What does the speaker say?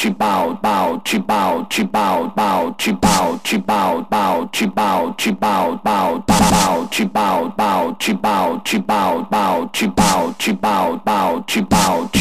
去报报去报去报报去报去报报去报去报报报去报报去报去报报去报去报报去报去。